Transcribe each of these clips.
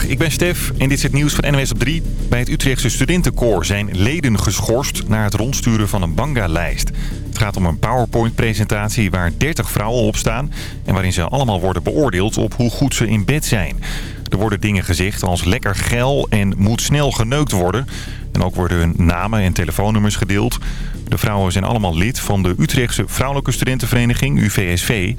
Ik ben Stef en dit is het nieuws van NWS op 3. Bij het Utrechtse studentenkoor zijn leden geschorst na het rondsturen van een banga-lijst. Het gaat om een PowerPoint-presentatie waar 30 vrouwen op staan... en waarin ze allemaal worden beoordeeld op hoe goed ze in bed zijn. Er worden dingen gezegd als lekker geil en moet snel geneukt worden. En ook worden hun namen en telefoonnummers gedeeld. De vrouwen zijn allemaal lid van de Utrechtse Vrouwelijke Studentenvereniging, UVSV...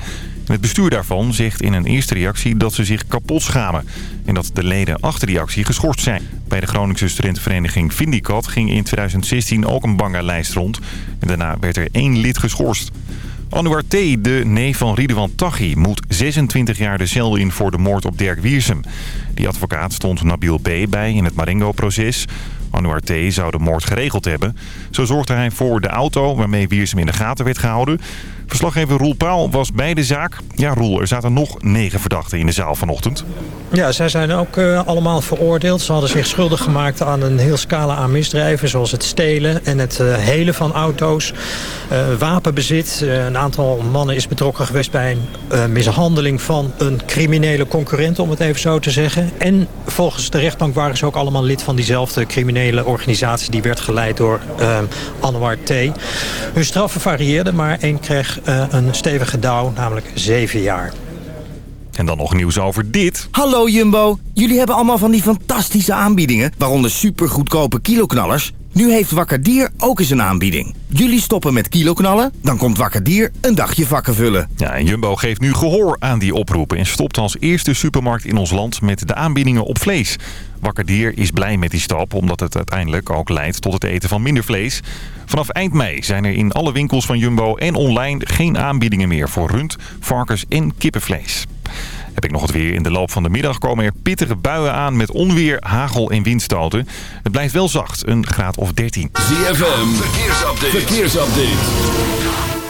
Het bestuur daarvan zegt in een eerste reactie dat ze zich kapot schamen. En dat de leden achter die actie geschorst zijn. Bij de Groningse studentenvereniging Vindicat ging in 2016 ook een banga-lijst rond. En daarna werd er één lid geschorst. Anouar T., de neef van Ridwan Taghi, moet 26 jaar de cel in voor de moord op Dirk Wiersum. Die advocaat stond Nabil B. bij in het Marengo-proces. Anouar T. zou de moord geregeld hebben. Zo zorgde hij voor de auto waarmee Wiersum in de gaten werd gehouden. Verslaggever Roel Paul was bij de zaak. Ja, Roel, er zaten nog negen verdachten in de zaal vanochtend. Ja, zij zijn ook uh, allemaal veroordeeld. Ze hadden zich schuldig gemaakt aan een heel scala aan misdrijven... zoals het stelen en het uh, helen van auto's, uh, wapenbezit. een aantal mannen is betrokken geweest bij een mishandeling van een criminele concurrent... om het even zo te zeggen. En volgens de rechtbank waren ze ook allemaal lid van diezelfde criminele organisatie... die werd geleid door Anwar T. Hun straffen varieerden, maar één kreeg een stevige dauw, namelijk zeven jaar. En dan nog nieuws over dit. Hallo Jumbo, jullie hebben allemaal van die fantastische aanbiedingen, waaronder supergoedkope kiloknallers. Nu heeft Wakker Dier ook eens een aanbieding. Jullie stoppen met kiloknallen, dan komt Wakker Dier een dagje vakken vullen. Ja, en Jumbo geeft nu gehoor aan die oproepen en stopt als eerste supermarkt in ons land met de aanbiedingen op vlees. Wakker Dier is blij met die stap, omdat het uiteindelijk ook leidt tot het eten van minder vlees. Vanaf eind mei zijn er in alle winkels van Jumbo en online geen aanbiedingen meer voor rund, varkens en kippenvlees. Heb ik nog het weer. In de loop van de middag komen er pittige buien aan met onweer, hagel en windstoten. Het blijft wel zacht, een graad of 13. ZFM, verkeersupdate. verkeersupdate.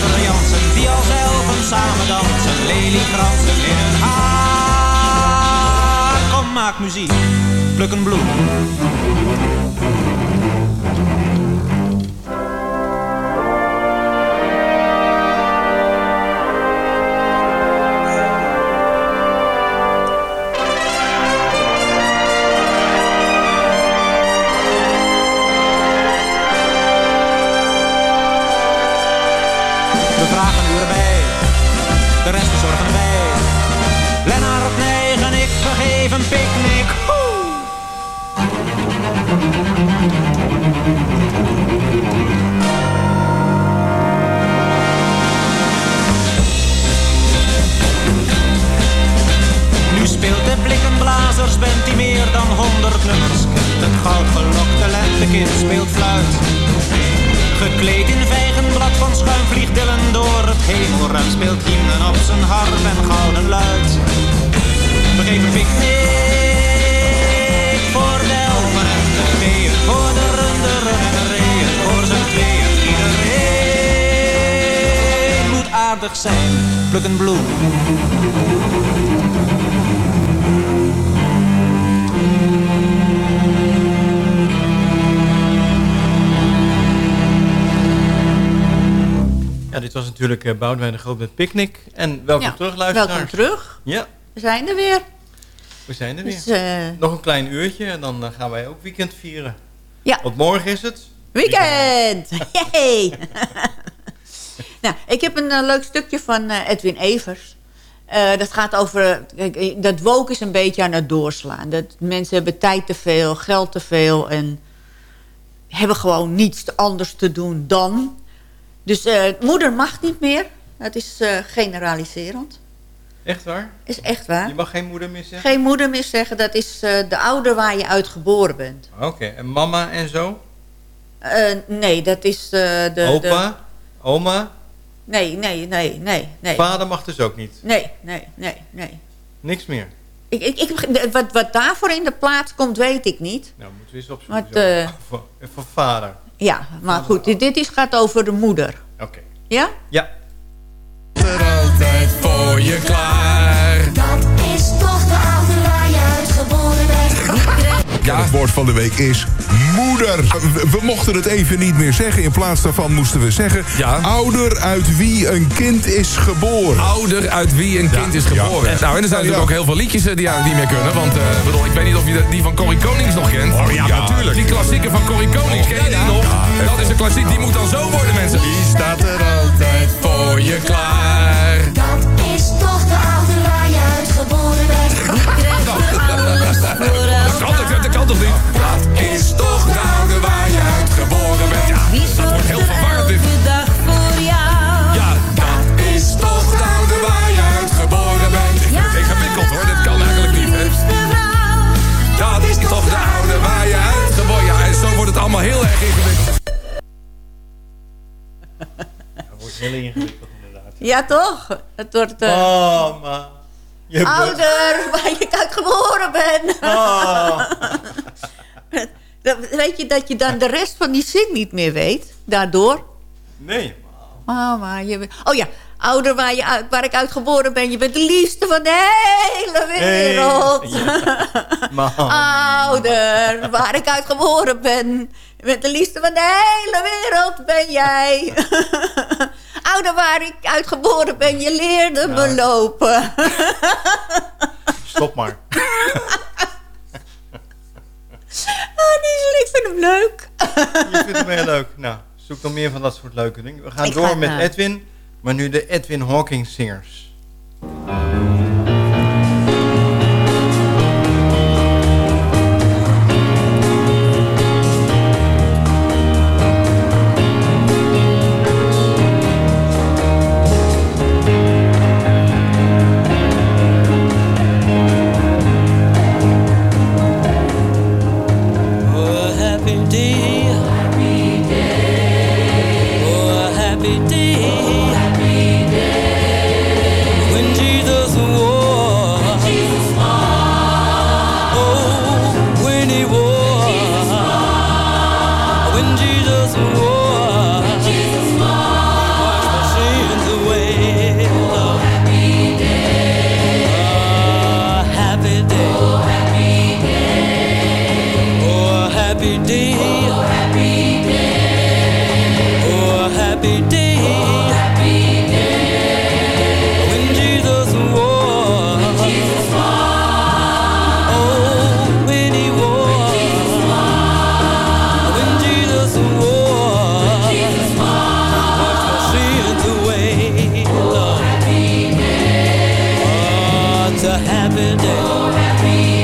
Jansen. Die als elfen samen dansen, leliekransen in hun haar. Kom, maak muziek, pluk een bloem. Speelt hymnen op zijn harp en gouden luid. We geven picknick aardig zijn, pluk een bloem. Ja, dit was natuurlijk uh, Boudewijn de Groot met Picnic. En welkom Ja, terug, luisteraars. welkom terug. Ja, We zijn er weer. we zijn er weer. Dus, eh, Nog een klein uurtje en dan eh, gaan wij ook weekend vieren. Ja. Want morgen is het. Weekend! Yay! Nou, ik heb een eh, leuk stukje van eh, Edwin Evers. Eh, dat gaat over... kijk, dat woke is een beetje aan het doorslaan. Dat mensen hebben tijd te veel, geld te veel... en hebben gewoon niets anders te doen dan. Dus moeder mag niet meer. Dat is generaliserend. Echt waar? Is echt waar. Je mag geen moeder meer zeggen? Geen moeder meer zeggen. Dat is de ouder waar je uit geboren bent. Oké, en mama en zo? Nee, dat is de... Opa? de- Oma? Nee, nee, nee, nee, nee. Vader mag dus ook niet? Nee, nee, nee, nee. Niks meer? Ik, ik, ik, wat, wat daarvoor in de plaats komt, weet ik niet. Nou, moeten we eens opzoeken. Wat, Voor, voor vader. Ja, maar goed, dit, dit is, gaat over de moeder. Oké. Ja? Ja. er altijd voor je klaar. Dat is toch de oude waar je uit geboren bent. Ja, het woord van de week is moeder. We, mochten het even niet meer zeggen. In plaats daarvan moesten we zeggen... ouder uit wie een kind is geboren. Ouder uit wie een kind is geboren. Ja. Nou, en er zijn natuurlijk ook heel veel liedjes eh, die eigenlijk niet meer kunnen. Want eh, bedoel, ik weet niet of je die van Corrie Konings nog kent. Oh ja, natuurlijk. Die klassieker van Corrie Konings, ken je die nog? dat is een klassiek, die moet dan zo worden, mensen. Die staat er altijd voor je klaar. Dat is toch de oude waar je uit geboren bent. Dat kan, toch- dat kan toch niet? Dat is toch de allemaal heel erg ingewikkeld. Dat wordt heel ingewikkeld inderdaad. Ja, toch? Het wordt... eh, Mama. Je ouder waar je uit geboren bent. Oh. Dat- weet je dat je dan de rest van die zin niet meer weet? Daardoor? Nee. Mama, je bent... Oh ja, ouder waar, je uit, waar ik uit geboren ben. Je bent de liefste van de hele wereld. Ouder, waar ik uit geboren ben. Je bent de liefste van de hele wereld, ben jij. Ouder, waar ik uit geboren ben. Je leerde me lopen. Stop maar. Die is, ik vind hem leuk. Je vindt hem heel leuk. Nou, zoek nog meer van dat soort leuke dingen. We gaan Ik door ga, met Edwin. Maar nu de Edwin Hawking Singers. so happy.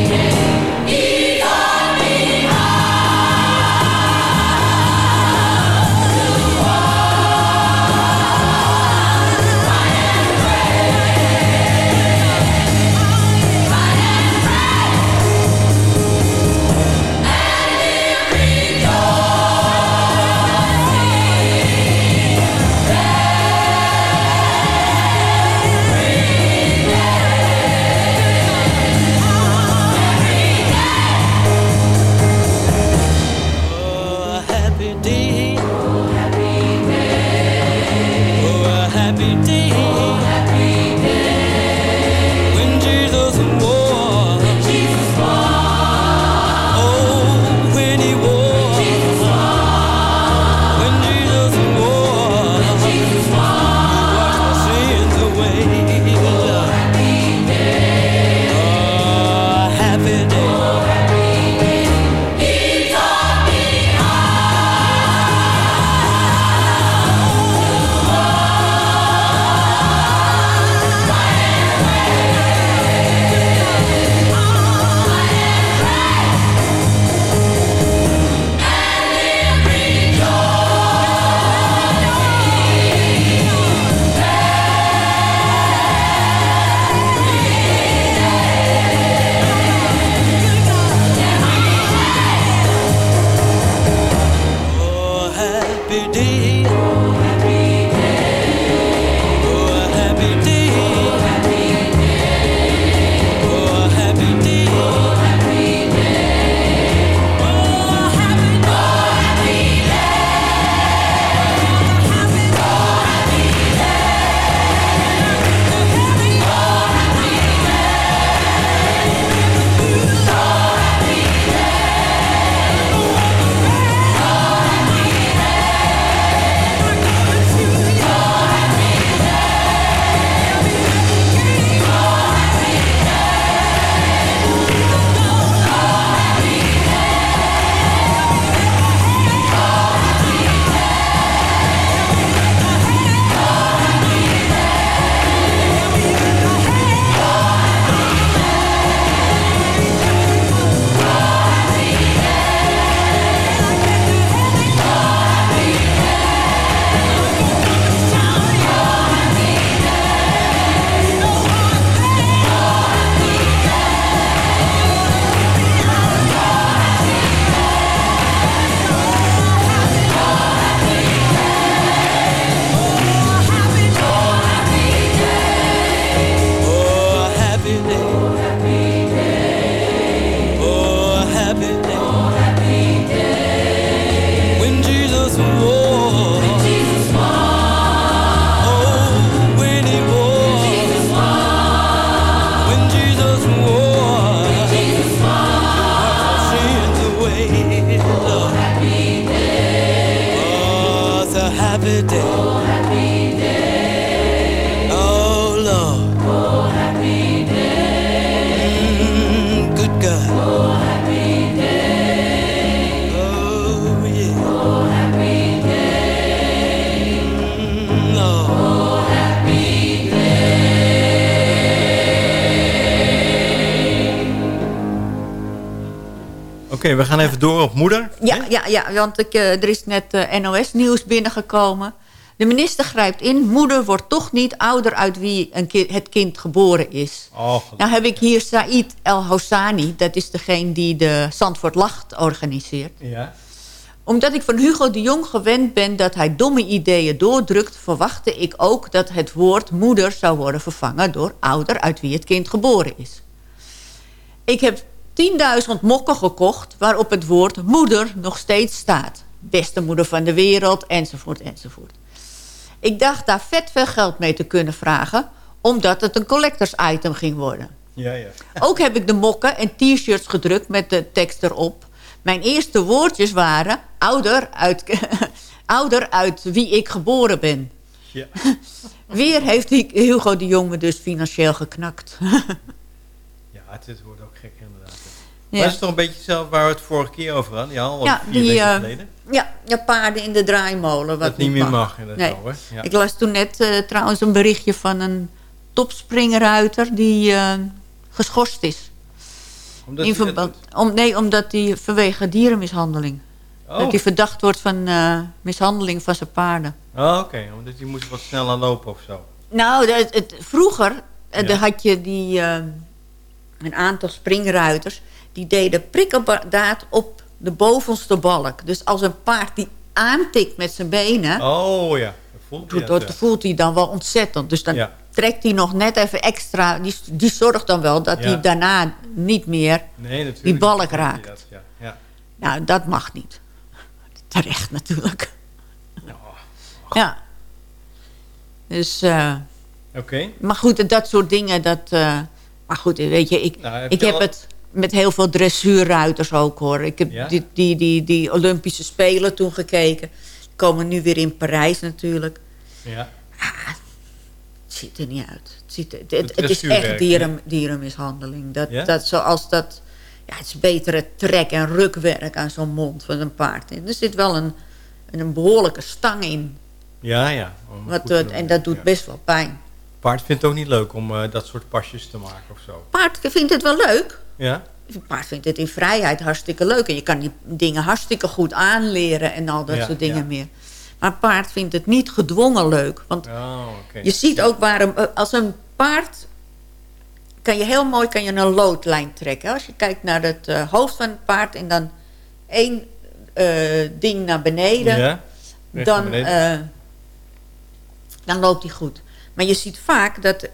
Oké, we gaan even door op moeder. Ja, ja, ja want ik, eh, er is net eh, NOS-nieuws binnengekomen. De minister grijpt in. Moeder wordt toch niet ouder uit wie een het kind geboren is. Oh, Nou heb ik hier Said El Hossani. Dat is degene die de Zandvoort Lacht organiseert. ja. Omdat ik van Hugo de Jong gewend ben dat hij domme ideeën doordrukt... verwachtte ik ook dat het woord moeder zou worden vervangen... door ouder uit wie het kind geboren is. Ik heb 10.000 mokken gekocht waarop het woord moeder nog steeds staat. Beste moeder van de wereld, enzovoort, enzovoort. Ik dacht daar vet veel geld mee te kunnen vragen... omdat het een collectors item ging worden. Ja, ja. Ook heb ik de mokken en t-shirts gedrukt met de tekst erop. Mijn eerste woordjes waren... ouder uit, ouder uit wie ik geboren ben. Ja. Weer heeft Hugo de Jong me dus financieel geknakt. Ja, het wordt ook gek inderdaad. Ja. Maar is toch een beetje hetzelfde waar we het vorige keer over hadden? Ja, al ja, vier die, weken eh, geleden. ja, ja, paarden in de draaimolen. Wat Dat niet meer mag nee. oude, ja. Ik las toen net eh, trouwens een berichtje van een topspringruiter... die eh, geschorst is. Omdat In verband, om, nee, omdat hij vanwege dierenmishandeling. Oh. Dat hij verdacht wordt van mishandeling van zijn paarden. Oh, oké. Omdat hij moest wat sneller lopen of zo. Nou, het, het- vroeger Ja. had je die, een aantal springruiters... die deden prikkeldaad op de bovenste balk. Dus als een paard die aantikt met zijn benen... Oh ja. Dat voelt hij dat, ja. voelt hij dan wel ontzettend. Dus dan Ja. trekt hij nog net even extra... Die, die zorgt dan wel dat Ja. hij daarna niet meer Nee, die balk raakt. dat, Ja. Ja. Nou, dat mag niet. Terecht natuurlijk. Ja. Dus... eh, Oké. maar goed, dat soort dingen, dat... eh, maar goed, weet je, ik, Nou, heb ik je heb al- het met heel veel dressuurruiters ook, hoor. Ik heb Ja? die, die, die, die Olympische Spelen toen gekeken. Die komen nu weer in Parijs natuurlijk. Ja. Het ziet er niet uit. Het, ziet er- het, Het het is echt dieren, dierenmishandeling. Dat, Ja? dat, zoals dat, ja, het is beter het trek- en rukwerk aan zo'n mond van een paard. En er zit wel een, een behoorlijke stang in. Ja, ja. Wat, en dat doet Ja. best wel pijn. Paard vindt het ook niet leuk om eh, dat soort pasjes te maken of zo. Paard vindt het wel leuk. Ja? Een paard vindt het in vrijheid hartstikke leuk. En je kan die dingen hartstikke goed aanleren en al dat Ja, soort dingen ja. meer. Maar een paard vindt het niet gedwongen leuk. Want Oh, je ziet ook waar een, als een paard... kan je heel mooi kan je een loodlijn trekken. Als je kijkt naar het eh, hoofd van het paard... en dan één eh, ding naar beneden... Ja, recht naar dan, beneden. eh, dan loopt hij goed. Maar je ziet vaak dat eh,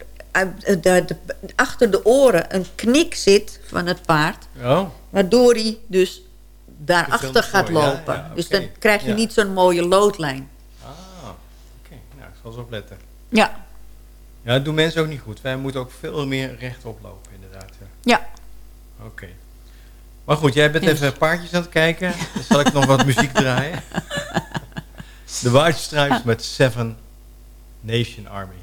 de, de- achter de oren een knik zit van het paard... Oh. Waardoor hij dus Te daarachter gaat ja, lopen. Dus dan krijg je Ja. niet zo'n mooie loodlijn. Ah, oké. Nou, ik zal eens opletten. Ja, Ja, dat doen mensen ook niet goed. Wij moeten ook veel meer rechtop lopen, inderdaad. Ja. ja. Oké. Maar goed, jij bent Yes. even paardjes aan het kijken. Dan zal ik nog wat muziek draaien. De White Stripes met Seven Nation Army.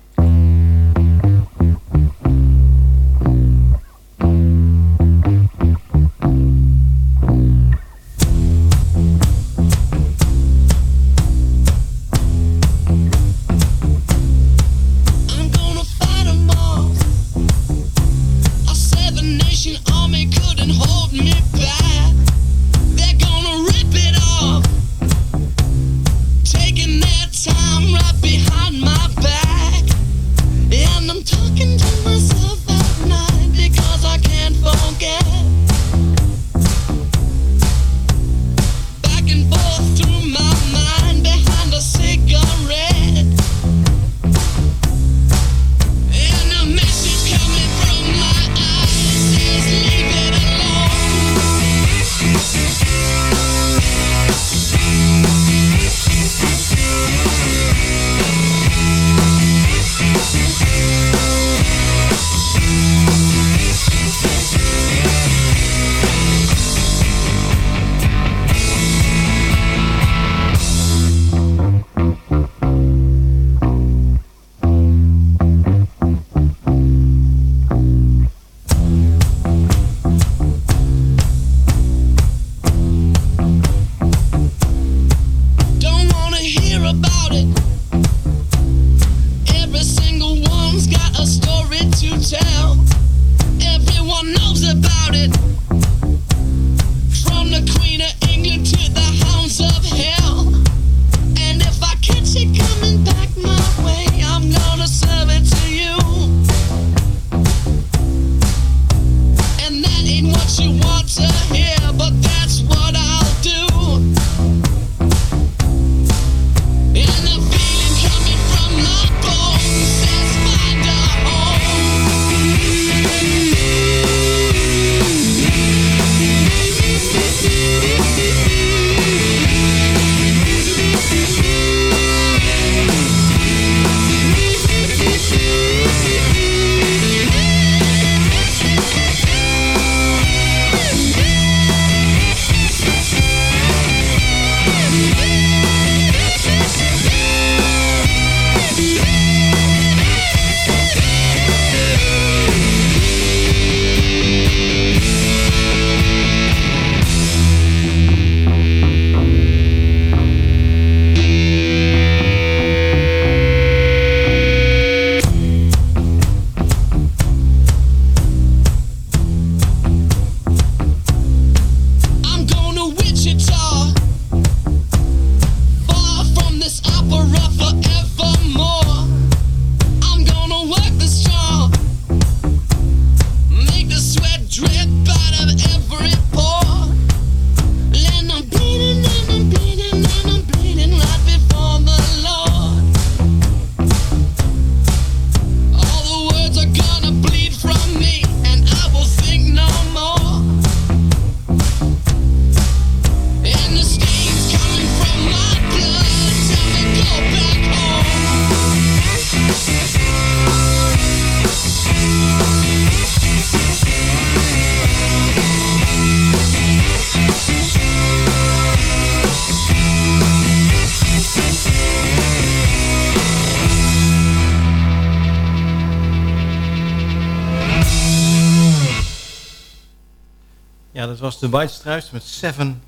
De White Stripes met Seven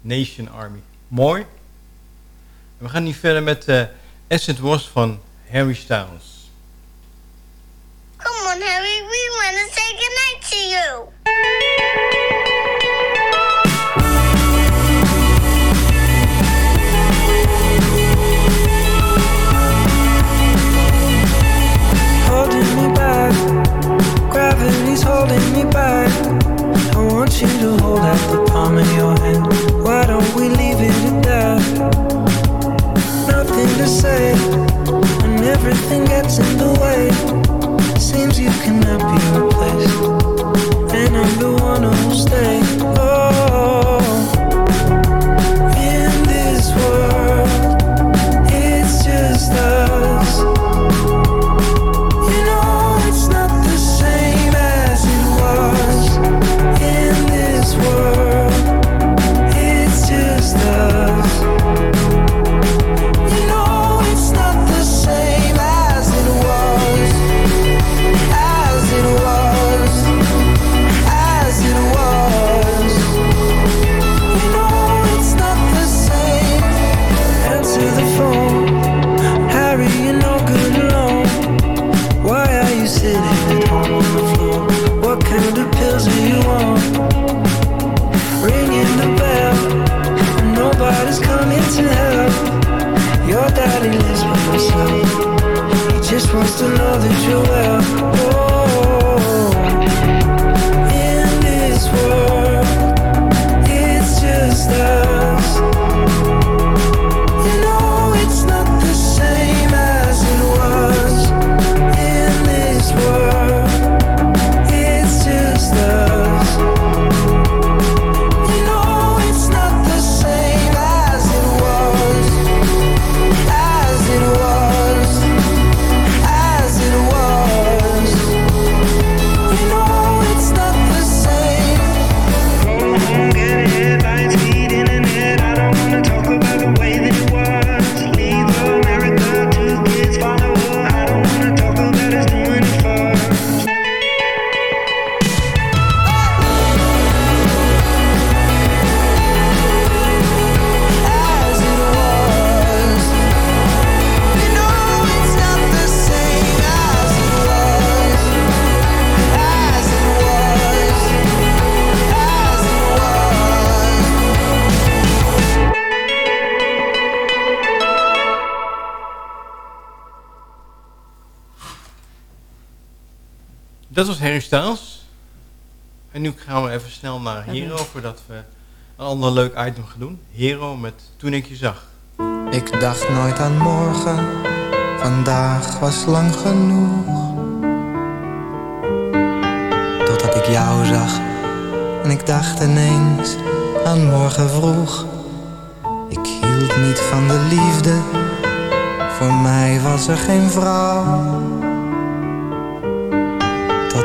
Nation Army. Mooi. We gaan nu verder met uh, As It Was van Harry Styles. Come on, Harry, we want to say goodnight to you. Dat was Harry Styles. En nu gaan we even snel naar Hero, voordat we een ander leuk item gaan doen. Hero met Toen ik je zag. Ik dacht nooit aan morgen, vandaag was lang genoeg. Totdat ik jou zag en ik dacht ineens aan morgen vroeg. Ik hield niet van de liefde, voor mij was er geen vrouw.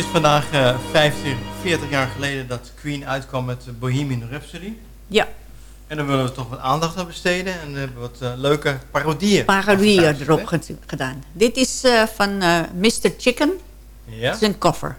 is vandaag eh 50, 40 jaar geleden dat Queen uitkwam met eh, Bohemian Rhapsody. Ja. En daar willen we toch wat aandacht aan besteden. En we hebben wat eh, leuke parodieën. Parodieën erop gedaan. Dit is eh, van eh, Mr. Chicken. Ja. Het is een cover.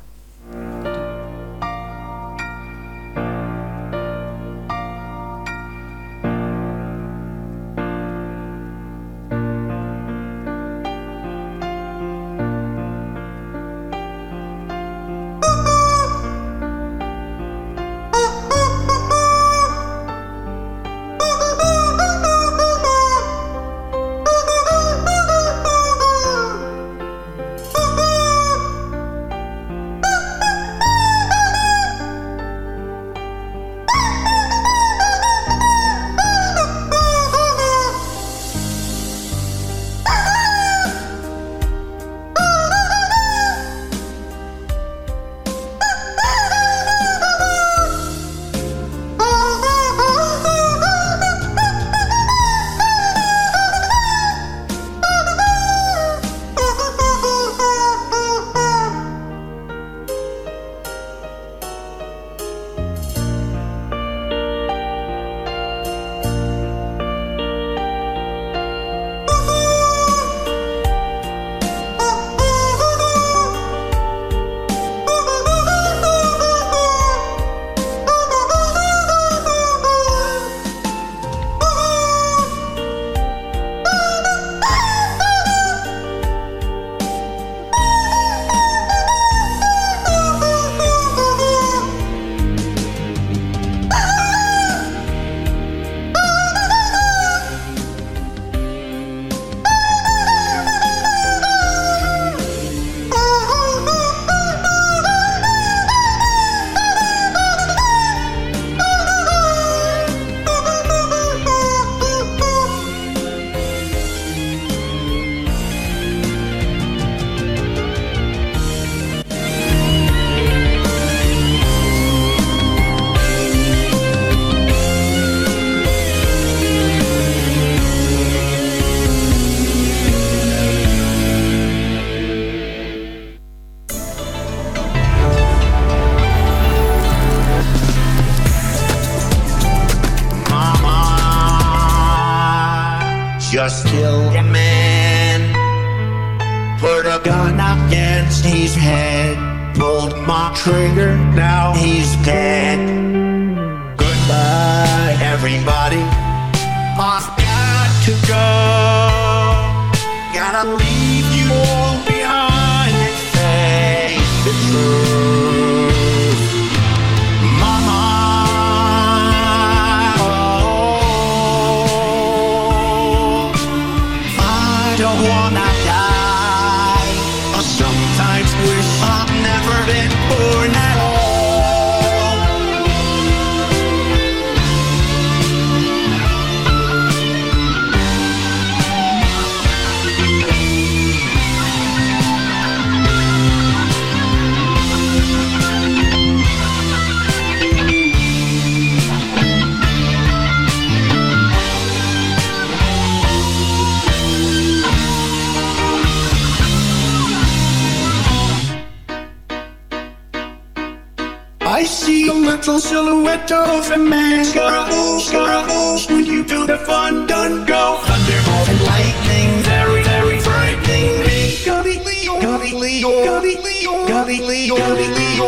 metal and man. Scaraboose, scaraboose, when you do the fun, done go. Thunderbolt and lightning, very, very frightening me. Galileo, Galileo, Galileo, Galileo, Galileo,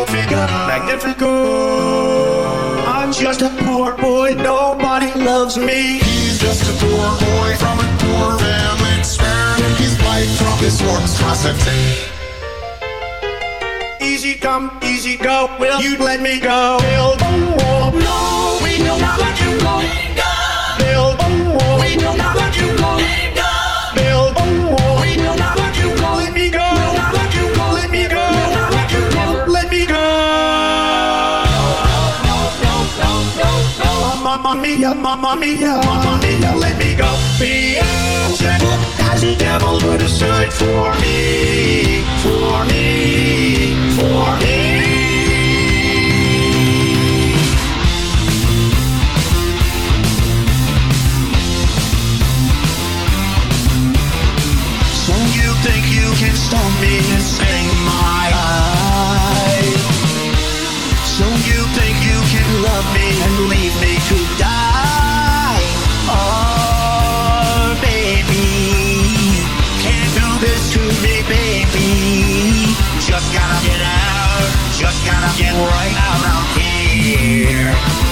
Magnifico. I'm just a poor boy, nobody loves me. He's just a poor boy from a poor family, sparing his life from his monstrosity. Easy come easy go, will you let me go? Build a wall. No, we will not let you go. Build a wall. We will not let you go. Build a wall. We will not let you go. Let me go. Will not let you go. Let me go. Will not let you go. Let me go. Mamma mia, mamma mia, mamma mia, let me go. Beelzebub has the devil put aside for me, for me, for me. Stop me my? So you think you can love me and leave me to die? Oh, baby, can't do this to me, baby. Just gotta get out, just gotta get right out of here.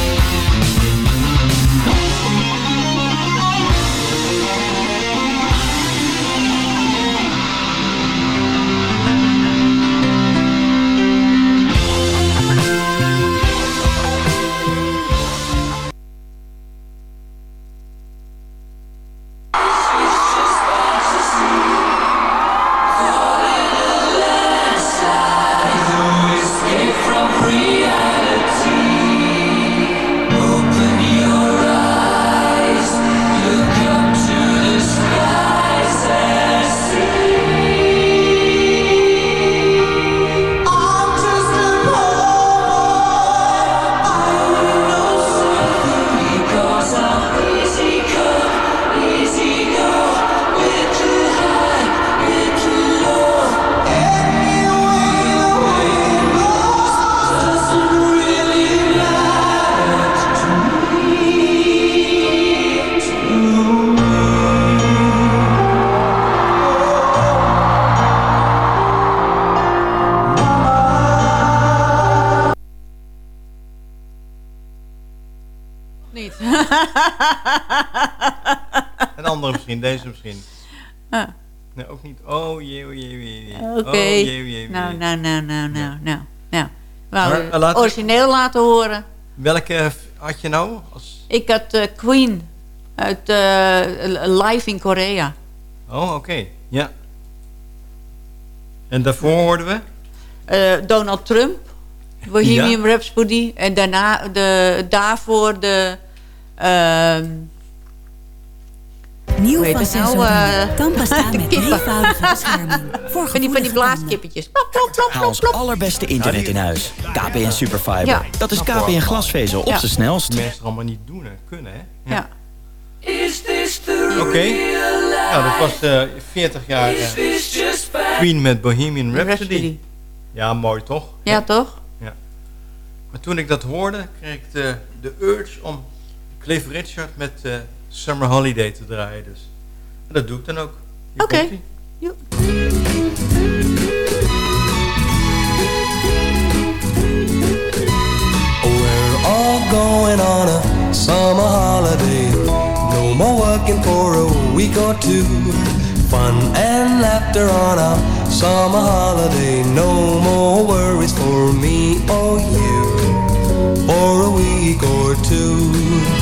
Misschien, deze misschien. Ah. Nee, ook niet. Oh jee, oh jee, oh jee, oh jee. Oké. Oh jee, jee, nou, nou, nou, nou, nou, nou, nou. Wou Maar, eh, laten origineel laten horen. Welke had je nou? Als... Ik had eh, Queen uit eh, live in Korea. Oh, oké. Ja. En daarvoor hoorden we? Eh, Donald Trump, Bohemian Rhapsody. En daarna de, daarvoor de... ehm Nieuw van nou? Eh, Kan bestaan met drievoudige bescherming. Voor Van die, van die gevoelige blaaskippetjes. Plop, plop, plop, Haal ons allerbeste internet in huis. KPN Superfiber. Ja. Dat is KPN glasvezel op Ja. zijn snelst. Mensen allemaal niet doen, hè? Kunnen, hè? Ja. Oké. Nou, dat was eh 40 jaar eh, Queen met Bohemian Rhapsody. Rhapsody. Ja, mooi toch? Ja, toch? Ja. Maar toen ik dat hoorde, kreeg ik de, de urge om Cliff Richard met eh, Summer Holiday te draaien. Dus en dat doe ik dan ook. Oké. komt-ie. We're all going on a summer holiday. No more working for a week or two. Fun and laughter on a summer holiday. No more worries for me or you. For a week or two.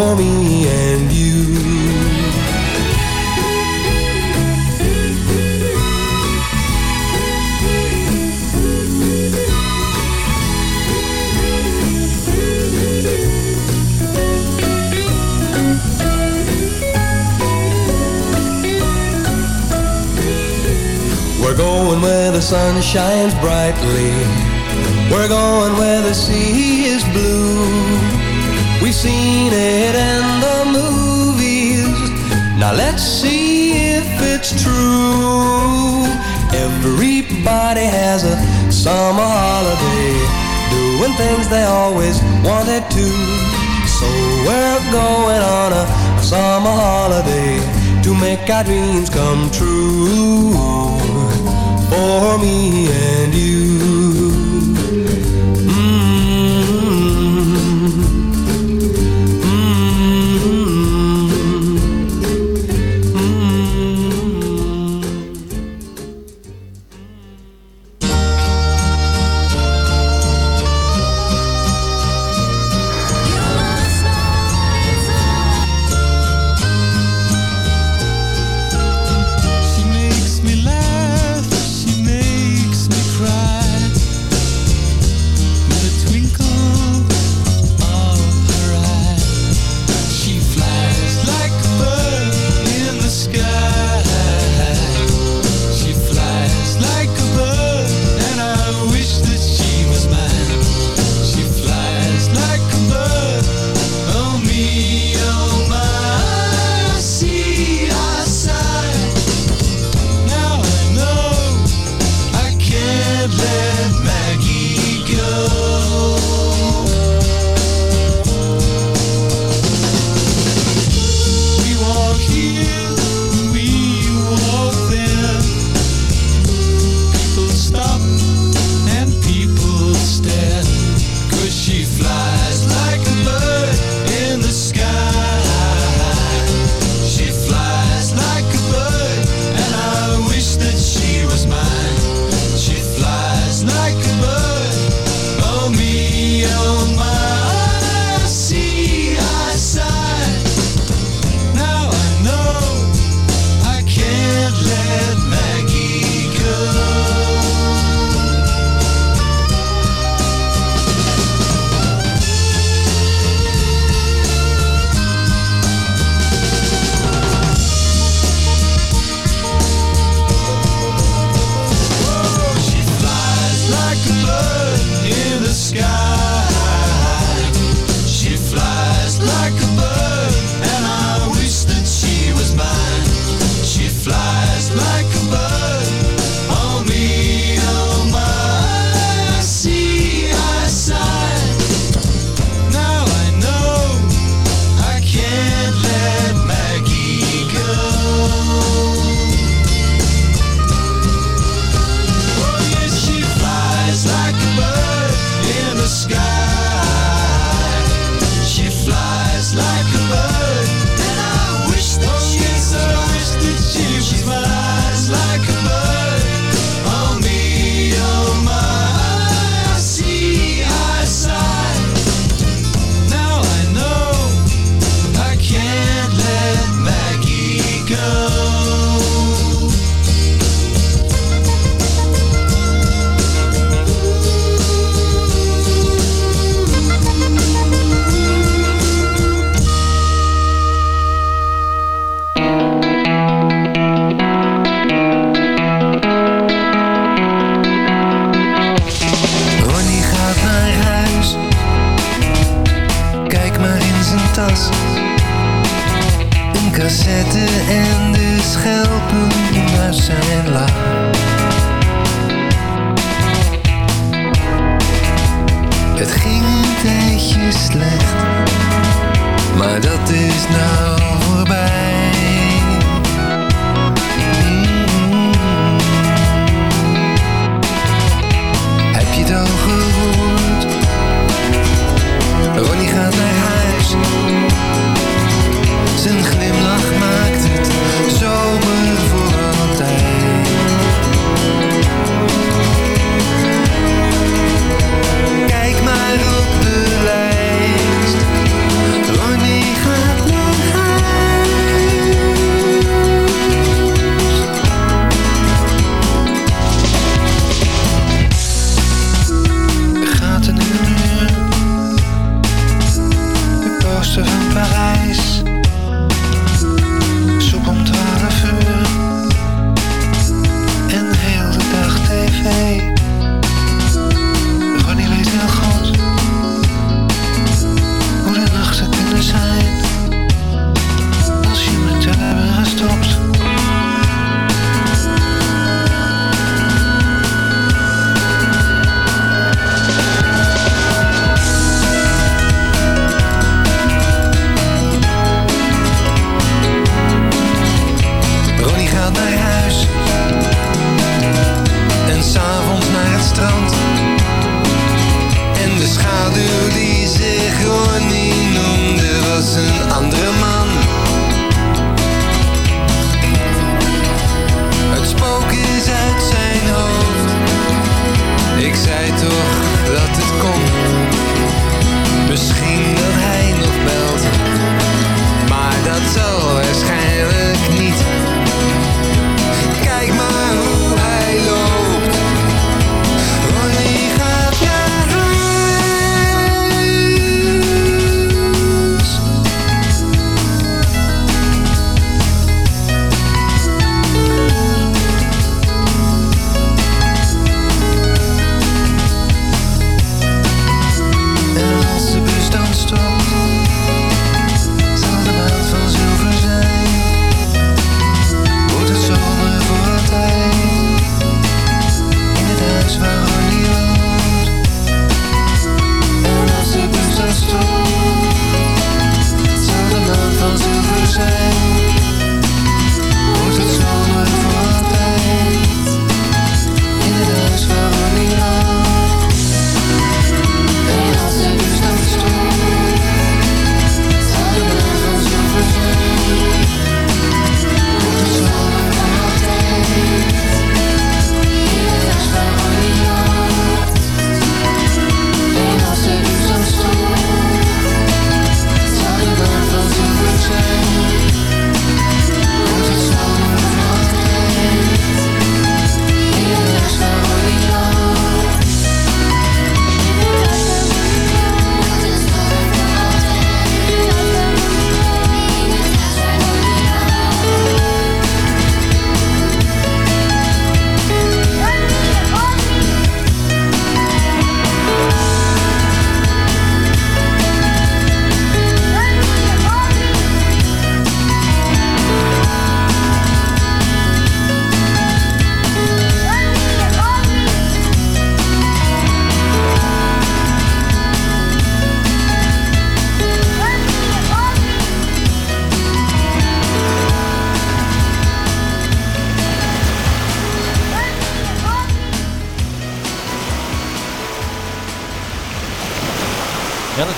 for me and you. We're going where the sun shines brightly. We're going where the sea is blue. We've seen it in the movies. Now let's see if it's true. Everybody has a summer holiday, doing things they always wanted to. So we're going on a, summer holiday to make our dreams come true for me and you.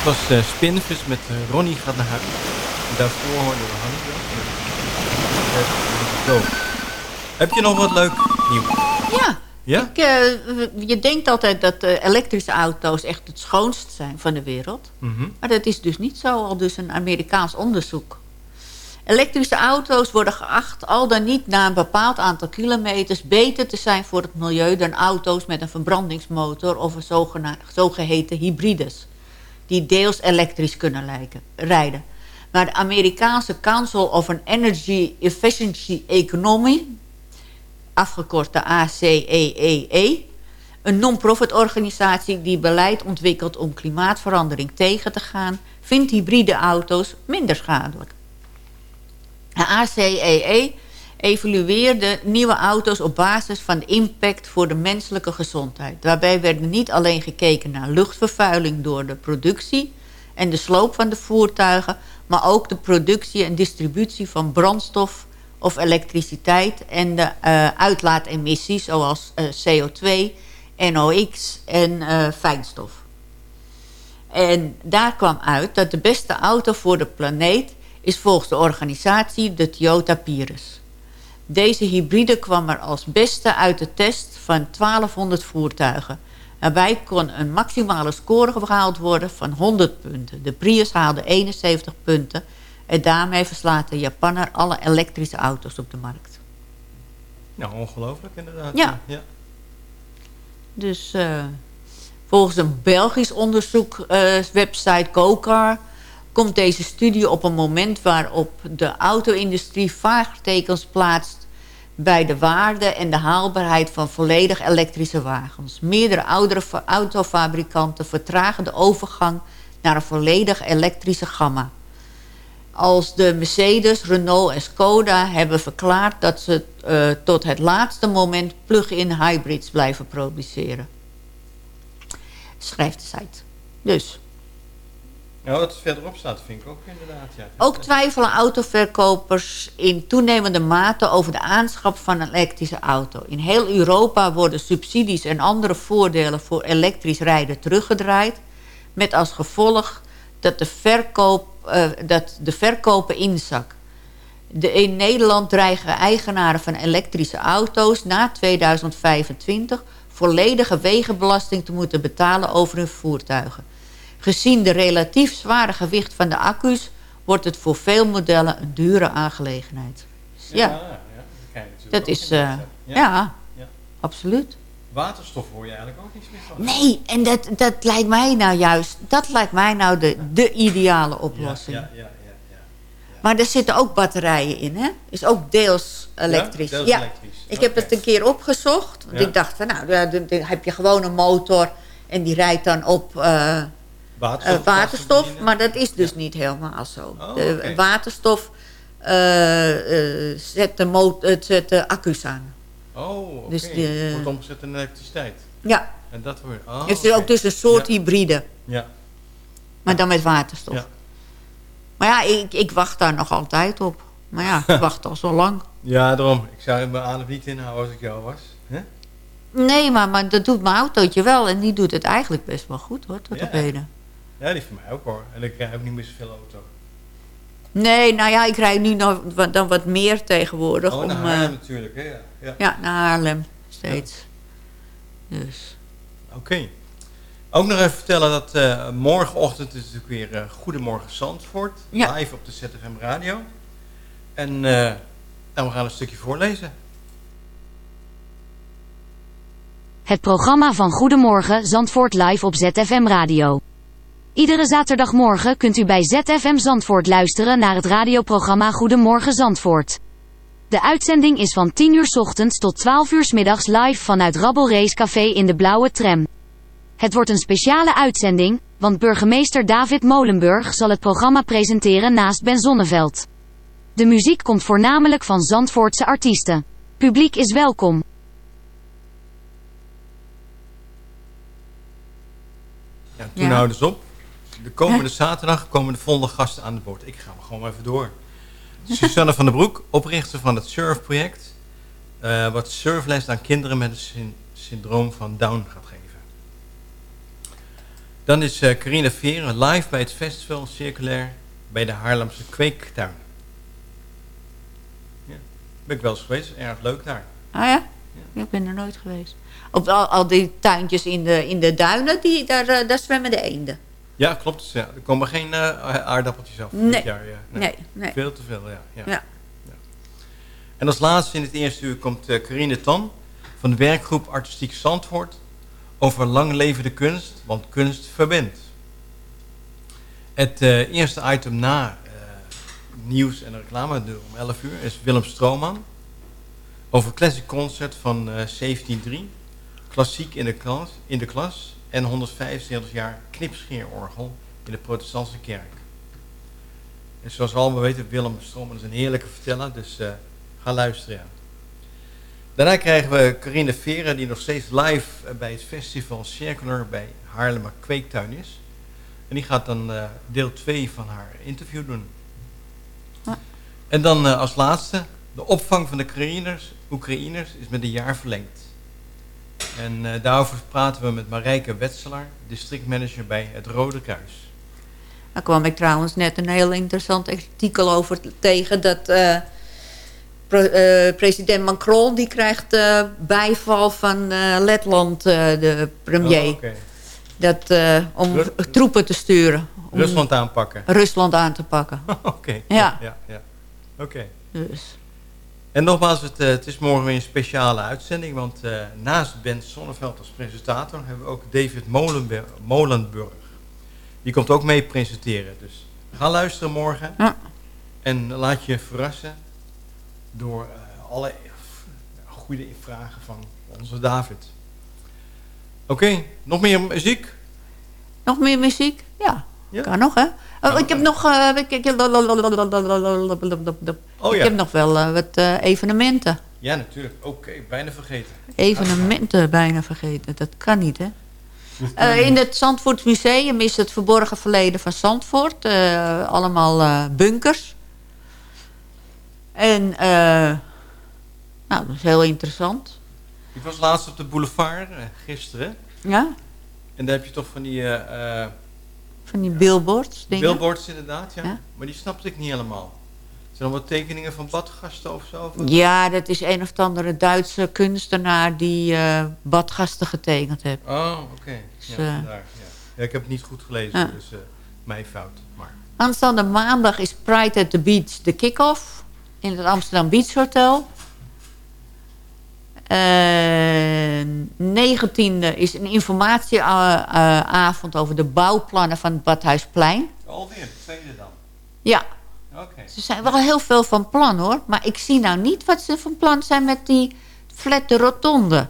Dat was eh Spinvis met eh, Ronnie gaat naar huis. En daarvoor hoorden we Hannibal. Go. Heb je nog wat leuk nieuws? Ja. Ja? Ik, eh, je denkt altijd dat elektrische auto's echt het schoonst zijn van de wereld. Mhm. Maar dat is dus niet zo, al dus een Amerikaans onderzoek. Elektrische auto's worden geacht al dan niet na een bepaald aantal kilometers beter te zijn voor het milieu dan auto's met een verbrandingsmotor of een zogeheten hybrides, die deels elektrisch kunnen lijken, rijden. Maar de Amerikaanse Council of an Energy Efficiency Economy, afgekort de ACEEE, een non-profit organisatie die beleid ontwikkelt om klimaatverandering tegen te gaan, vindt hybride auto's minder schadelijk. De ACEE evalueerde nieuwe auto's op basis van impact voor de menselijke gezondheid. Daarbij werd niet alleen gekeken naar luchtvervuiling door de productie en de sloop van de voertuigen, maar ook de productie en distributie van brandstof of elektriciteit en de eh, uitlaatemissies zoals eh, CO2, NOx en eh, fijnstof. En daar kwam uit dat de beste auto voor de planeet is volgens de organisatie de Toyota Prius. Deze hybride kwam er als beste uit de test van 1200 voertuigen. Daarbij kon een maximale score gehaald worden van 100 punten. De Prius haalde 71 punten en daarmee verslaat de Japanner alle elektrische auto's op de markt. Nou, ongelooflijk inderdaad. Ja. ja. Dus eh, volgens een Belgisch onderzoek eh, website GoCar komt deze studie op een moment waarop de auto-industrie vraagtekens plaatst bij de waarde en de haalbaarheid van volledig elektrische wagens. Meerdere oudere fa- autofabrikanten vertragen de overgang naar een volledig elektrische gamma. Als de Mercedes, Renault en Skoda hebben verklaard dat ze eh, tot het laatste moment plug-in hybrids blijven produceren. Schrijft de site. Dus. Nou, wat verderop staat vind ik ook inderdaad. Ja. Ook twijfelen autoverkopers in toenemende mate over de aanschaf van een elektrische auto. In heel Europa worden subsidies en andere voordelen voor elektrisch rijden teruggedraaid. Met als gevolg dat de verkoop eh, dat de verkopen inzak. De, in Nederland dreigen eigenaren van elektrische auto's na 2025 volledige wegenbelasting te moeten betalen over hun voertuigen. Gezien de relatief zware gewicht van de accu's wordt het voor veel modellen een dure aangelegenheid. Ja, ja, dat kan je natuurlijk dat ook is, zetten. ja. Ja. absoluut. Waterstof hoor je eigenlijk ook niets meer van. Nee, en dat, dat lijkt mij nou juist, dat lijkt mij nou de, de ideale oplossing. Ja, ja, ja. Maar er zitten ook batterijen in, hè? Is ook deels elektrisch. deels elektrisch. Ik heb het een keer opgezocht. Want Ja. ik dacht van, nou, ja, dan, dan heb je gewoon een motor... en die rijdt dan op eh, Waterstof, eh, waterstof. Maar dat is dus niet helemaal zo. Oh, de waterstof eh, eh, zet, de mo- het zet de accu's aan. Oh, oké. Dus de- Wordt omgezet in elektriciteit. Ja. En dat wordt... Oh, het is ook dus een soort Ja. hybride. Ja. Maar dan met waterstof. Ja. Maar ja, ik, ik wacht daar nog altijd op. Maar ja, ik wacht al zo lang. Ja, daarom. Ik zou mijn adem niet inhouden als ik jou was. Nee, maar, maar dat doet mijn autootje wel. En die doet het eigenlijk best wel goed hoor, tot Ja. op heden. Ja, die van mij ook hoor. En ik krijg ook niet meer zoveel auto. Nee, nou ja, ik rijd nu nog wat, dan wat meer tegenwoordig. Oh, om, naar eh, Haarlem natuurlijk. Hè? Ja. Ja. ja, naar Haarlem steeds. Dus. Oké. Ook nog even vertellen dat eh, morgenochtend is natuurlijk weer eh, Goedemorgen Zandvoort. Ja. Live op de ZFM Radio. En eh, nou, we gaan een stukje voorlezen. Het programma van Goedemorgen Zandvoort live op ZFM Radio. Iedere zaterdagmorgen kunt u bij ZFM Zandvoort luisteren naar het radioprogramma Goedemorgen Zandvoort. De uitzending is van 10 uur 's ochtends tot 12 uur 's middags live vanuit Rabbel Race Café in de Blauwe Tram. Het wordt een speciale uitzending, want burgemeester David Molenburg zal het programma presenteren naast Ben Zonneveld. De muziek komt voornamelijk van Zandvoortse artiesten. Publiek is welkom. Ja, toen Ja. houden ze op. De komende zaterdag komen de volgende gasten aan het boord. Ik ga maar gewoon even door. Susanne van der Broek, oprichter van het Surfproject. eh wat surfles aan kinderen met het syn- syndroom van Down gaat geven. Dan is eh, Carina Veren live bij het festival Circulair bij de Haarlemse Kweektuin. Ja, ben ik wel eens geweest. Erg leuk daar. Ah ja? Ik ben er nooit geweest. Op al, al die tuintjes in de, in de duinen, die, daar, eh, daar zwemmen de eenden. Ja, klopt. Ja, er komen geen eh, aardappeltjes af Nee. dit jaar. Ja. Nee, nee. Veel te veel, ja. ja. Ja. En als laatste in het eerste uur komt eh Carine Tan van de werkgroep Artistiek Zandvoort over lang levende kunst, want kunst verbindt. Het eh, eerste item na nieuws en reclame om 11 uur is Willem Strooman over Classic Concert van eh 1703, klassiek in de, klas, in de klas en 175 jaar knipscheerorgel in de protestantse kerk. En zoals we allemaal weten, Willem Strooman is een heerlijke verteller, dus eh, ga luisteren. Ja. Daarna krijgen we Carine Veren, die nog steeds live eh, bij het festival Circular bij Haarlemmer Kweektuin is. En die gaat dan eh, deel 2 van haar interview doen. En dan als laatste, de opvang van de Oekraïners, Oekraïners is met een jaar verlengd. En eh, daarover praten we met Marijke Wetselaar, districtmanager bij het Rode Kruis. Daar kwam ik trouwens net een heel interessant artikel over tegen... dat eh, eh, president Macron die krijgt bijval van Letland, de premier. Oh, oké. dat, om troepen te sturen. Om Rusland aanpakken. Rusland aan te pakken. Oké. Ja. ja, ja. Oké. Dus. En nogmaals, het, eh, het is morgen weer een speciale uitzending. Want eh, naast Ben Sonneveld als presentator hebben we ook David Molenberg, Molenburg. Die komt ook mee presenteren. Dus ga luisteren morgen. En laat je verrassen door eh, alle goede vragen van onze David. Oké, nog meer muziek? Nog meer muziek? Ja, Ja? kan nog hè. Oh, ik heb nog, ik, heb nog wel eh, wat eh, evenementen. Ja, natuurlijk. Oké, bijna vergeten. Evenementen bijna vergeten, dat kan niet hè. Eh, in het Zandvoort Museum is het verborgen verleden van Zandvoort. allemaal bunkers. En eh, nou, dat is heel interessant. Ik was laatst op de boulevard, gisteren. Ja? En daar heb je toch van die, Van die billboards dingen. Billboards inderdaad, ja. Maar die snapte ik niet helemaal. Zijn er wat tekeningen van badgasten of zo? Of- Ja, dat is een of andere Duitse kunstenaar die eh, badgasten getekend heeft. Oh, oké. Ja, Dus, eh, ja. ja, ik heb het niet goed gelezen, dus eh mijn fout. Maar Aanstaande maandag is Pride at the Beach de kick-off in het Amsterdam Beach Hotel. Eh, 19e is een informatieavond over de bouwplannen van het Badhuisplein. alweer, de tweede dan. Ja, Oké. ze zijn wel heel veel van plan hoor. Maar ik zie nou niet wat ze van plan zijn met die flatte rotonde.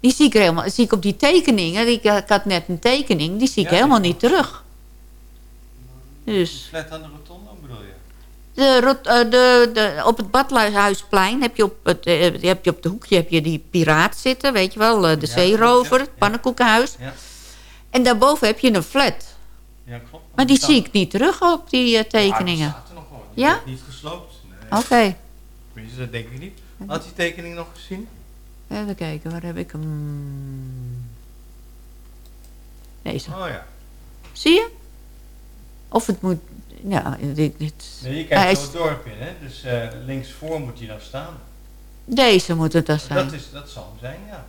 Die zie ik, helemaal, zie ik op die tekeningen. Die, ik had net een tekening, die zie ik Ja, helemaal niet terug. Dus... Flat aan de rotonde? De, eh, de, de, op het Badhuisplein heb je op het, eh, heb je op de hoekje heb je die piraat zitten, weet je wel, eh, de Ja, zeerover, het pannenkoekenhuis. Ja. En daarboven heb je een flat. Ja, klopt. Maar die zie ik niet terug op die tekeningen. Ja, die staat er nog wel. Die Ja? wordt niet gesloopt. Nee. Oké. Tenminste, dat denk ik niet. Had die tekening nog gezien? Even kijken, waar heb ik hem? Deze. Oh ja. Zie je? Of het moet... Ja, dit, dit, Nee, je kijkt zo het dorp in, hè? Dus eh linksvoor moet hij dan staan. deze moet het dan zijn. Dat, is, dat zal hem zijn, ja.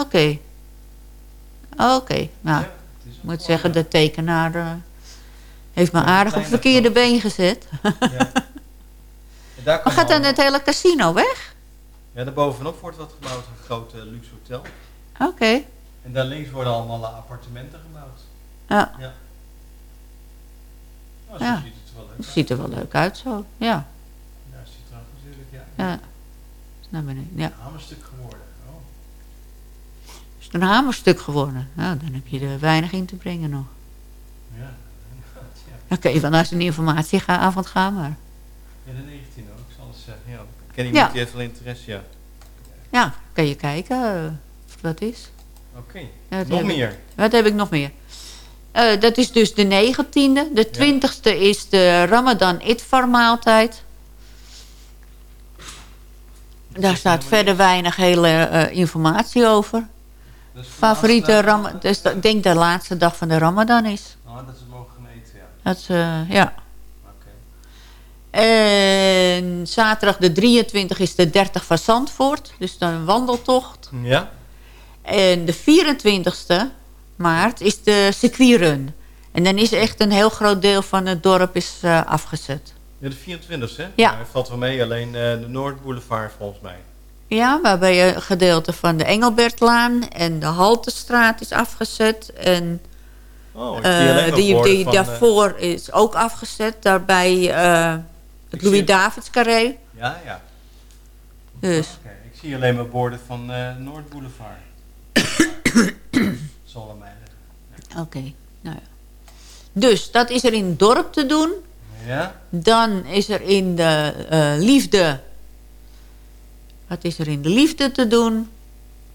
Oké. Oké, nou, ik moet zeggen, de tekenaar eh, heeft me aardig op het verkeerde been gezet. Daar Maar gaat dan het hele casino weg? Ja, daarbovenop wordt wat gebouwd, een groot eh, luxe hotel. Oké. En daar links worden allemaal appartementen gebouwd. Ja. Ja. Nou, Ja. ziet het er wel leuk Het uit. ziet er wel leuk uit zo, ja. Ja, ziet er natuurlijk, ja. Ja. Is naar beneden, ja. Een hamerstuk geworden. Oh. Is het een hamerstuk geworden? Nou, dan heb je er weinig in te brengen nog. Ja, inderdaad, ja. Dan kun je wel naar zo'n informatieavond gaan, maar... Ja, de 19 ook. Ik zal eens zeggen, ja. Ken Ja. iemand die heeft wel interesse, ja. Ja, kan je kijken eh, of het wat is. Oké. Ja, wat Nog meer? Wat heb ik nog meer? Eh, dat is dus de 19e. De 20e is de Ramadan Itfar maaltijd. Daar staat verder weinig hele eh, informatie over. Favoriete Ramadan. Dus ik denk de laatste dag van de Ramadan is. Oh, dat ze mogen eten, ja. Dat is, eh, ja. En zaterdag de 23 is de 30 van Zandvoort. Dus dan een wandeltocht. Ja? En de 24e maart is de circuitrun. En dan is echt een heel groot deel van het dorp is, eh, afgezet. Ja, de 24 hè? Ja. Hij valt wel mee, alleen eh, de Noordboulevard volgens mij. Ja, waarbij een gedeelte van de Engelbertlaan en de Haltestraat is afgezet. En Oh, maar die, die van, daarvoor is ook afgezet. Daarbij het zie- Louis-Davids carré. Ja, ja. Dus. Oké, ik zie alleen maar borden van Noordboulevard. Oké, nou ja. Dus dat is er in het dorp te doen. Ja? Dan is er in de eh, liefde... Wat is er in de liefde te doen?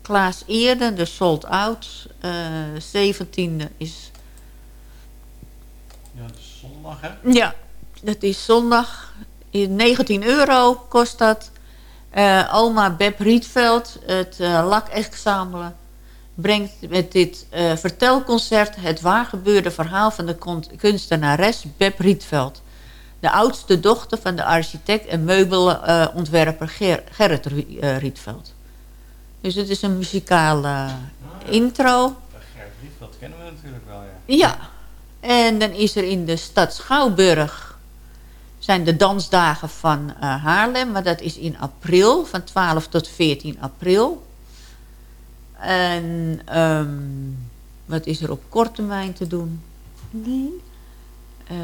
Klaas Eerden, de Sold Out. eh 17e is... Ja, het is zondag hè? Ja, dat is zondag. 19 euro kost dat. Eh, oma Beb Rietveld, het uh, lakexamelen... brengt met dit eh, vertelconcert... het waargebeurde verhaal van de kunstenares Beb Rietveld. De oudste dochter van de architect en meubelontwerper Ger Gerrit eh, Rietveld. Dus het is een muzikale intro. Gerrit Rietveld kennen we natuurlijk wel, ja. Ja, en dan is er in de stad Schouwburg... zijn de dansdagen van eh, Haarlem, maar dat is in april, van 12 tot 14 april. En ehm, wat is er op korte termijn te doen? Eh,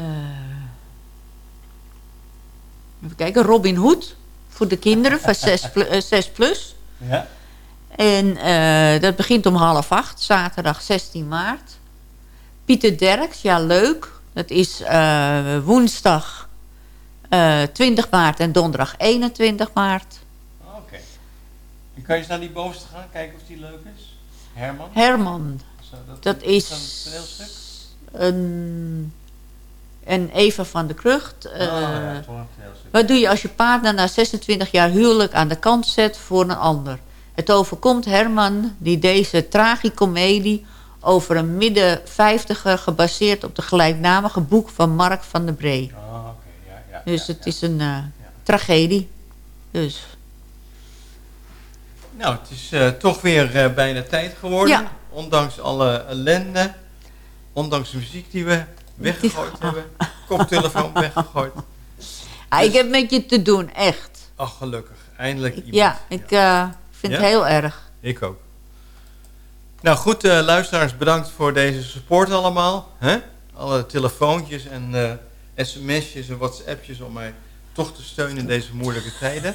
even kijken, Robin Hood voor de kinderen van 6 plus. 6 plus. Ja? En eh, dat begint om half acht, zaterdag 16 maart. Pieter Derks, ja leuk. Dat is eh, woensdag eh 20 maart en donderdag 21 maart. Oh. En kan je eens naar die bovenste gaan, kijken of die leuk is? Herman? Herman, Zo, dat is toneelstuk? een, een Eva van de Krucht. Oh, ja, een toneelstuk. wat doe je als je partner na 26 jaar huwelijk aan de kant zet voor een ander? Het overkomt Herman die deze tragicomedie over een midden vijftiger... gebaseerd op de gelijknamige boek van Mark van der Bree. dus het is een eh, tragedie. Dus Nou, het is eh, toch weer eh, bijna tijd geworden. Ja. Ondanks alle ellende. Ondanks de muziek die we weggegooid hebben. Koptelefoon weggegooid. Ah, ik heb met je te doen, echt. Ach, gelukkig. Eindelijk iemand. Ja, ik eh, vind Ja? het heel erg. Ik ook. Nou goed, luisteraars, bedankt voor deze support allemaal. Hè? Alle telefoontjes en sms'jes en whatsappjes om mij toch te steunen in deze moeilijke tijden.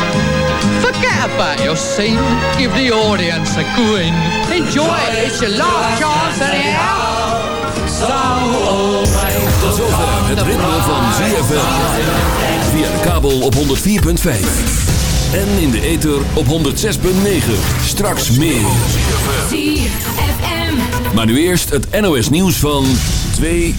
About your scene, give the audience a grin. Enjoy it, it's your last chance anyhow. So always Tot zover het ritme van ZFM. Via de kabel op 104.5. En in de ether op 106.9. Straks meer. ZFM. Maar nu eerst het NOS nieuws van 2